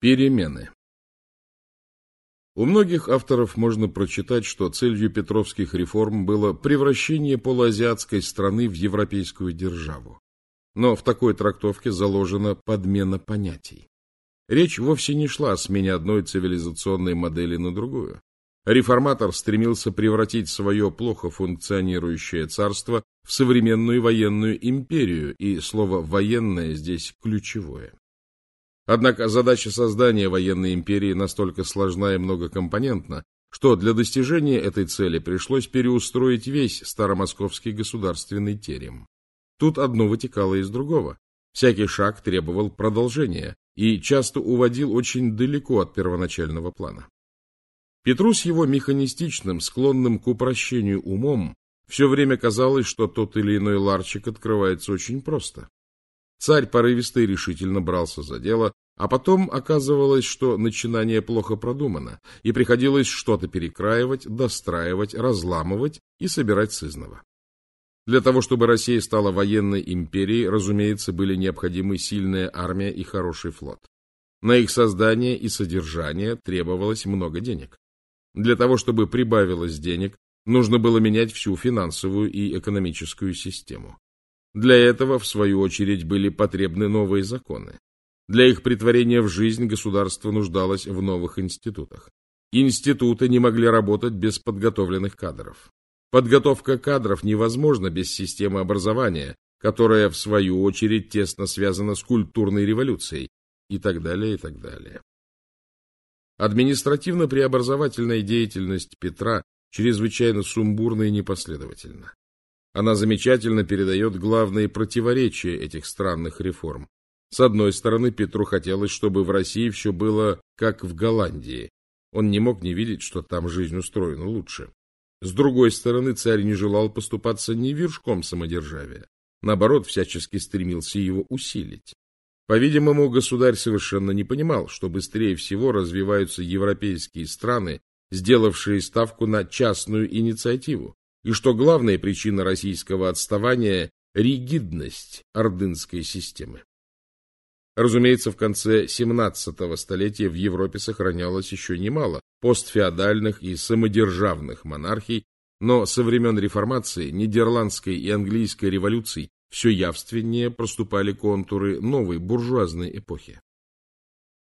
Перемены У многих авторов можно прочитать, что целью петровских реформ было превращение полуазиатской страны в европейскую державу. Но в такой трактовке заложена подмена понятий. Речь вовсе не шла о смене одной цивилизационной модели на другую. Реформатор стремился превратить свое плохо функционирующее царство в современную военную империю, и слово «военное» здесь ключевое. Однако задача создания военной империи настолько сложна и многокомпонентна, что для достижения этой цели пришлось переустроить весь старомосковский государственный терем. Тут одно вытекало из другого. Всякий шаг требовал продолжения и часто уводил очень далеко от первоначального плана. Петру с его механистичным, склонным к упрощению умом, все время казалось, что тот или иной ларчик открывается очень просто. Царь порывисто и решительно брался за дело, а потом оказывалось, что начинание плохо продумано, и приходилось что-то перекраивать, достраивать, разламывать и собирать сызново. Для того, чтобы Россия стала военной империей, разумеется, были необходимы сильная армия и хороший флот. На их создание и содержание требовалось много денег. Для того, чтобы прибавилось денег, нужно было менять всю финансовую и экономическую систему. Для этого, в свою очередь, были потребны новые законы. Для их притворения в жизнь государство нуждалось в новых институтах. Институты не могли работать без подготовленных кадров. Подготовка кадров невозможна без системы образования, которая, в свою очередь, тесно связана с культурной революцией и так далее, и так далее. Административно-преобразовательная деятельность Петра чрезвычайно сумбурна и непоследовательна. Она замечательно передает главные противоречия этих странных реформ. С одной стороны, Петру хотелось, чтобы в России все было как в Голландии. Он не мог не видеть, что там жизнь устроена лучше. С другой стороны, царь не желал поступаться ни вершком самодержавия. Наоборот, всячески стремился его усилить. По-видимому, государь совершенно не понимал, что быстрее всего развиваются европейские страны, сделавшие ставку на частную инициативу, и что главная причина российского отставания – ригидность ордынской системы. Разумеется, в конце XVII столетия в Европе сохранялось еще немало постфеодальных и самодержавных монархий, но со времен реформации, нидерландской и английской революций все явственнее проступали контуры новой буржуазной эпохи.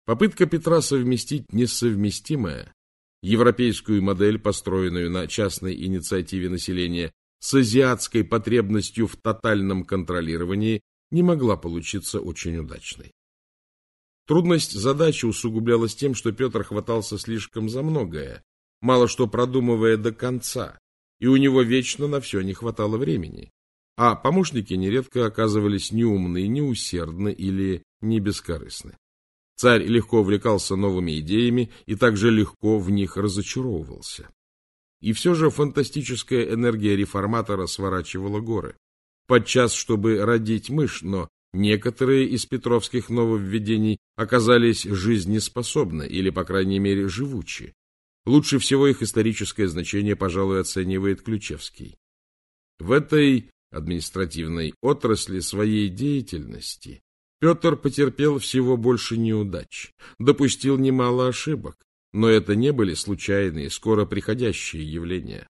Попытка Петра совместить несовместимое, европейскую модель, построенную на частной инициативе населения, с азиатской потребностью в тотальном контролировании, не могла получиться очень удачной. Трудность задачи усугублялась тем, что Петр хватался слишком за многое, мало что продумывая до конца, и у него вечно на все не хватало времени а помощники нередко оказывались неумны, неусердны или не бескорыстны. Царь легко увлекался новыми идеями и также легко в них разочаровывался. И все же фантастическая энергия реформатора сворачивала горы. Подчас, чтобы родить мышь, но некоторые из петровских нововведений оказались жизнеспособны или, по крайней мере, живучи. Лучше всего их историческое значение, пожалуй, оценивает Ключевский. В этой административной отрасли своей деятельности, Петр потерпел всего больше неудач, допустил немало ошибок, но это не были случайные, скоро приходящие явления.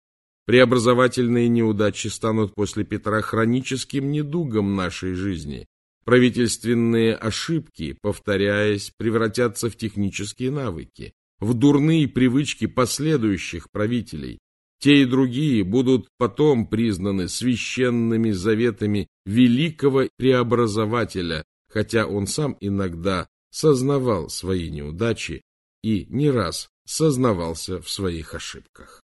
Преобразовательные неудачи станут после Петра хроническим недугом нашей жизни. Правительственные ошибки, повторяясь, превратятся в технические навыки, в дурные привычки последующих правителей, те и другие будут потом признаны священными заветами великого преобразователя, хотя он сам иногда сознавал свои неудачи и не раз сознавался в своих ошибках.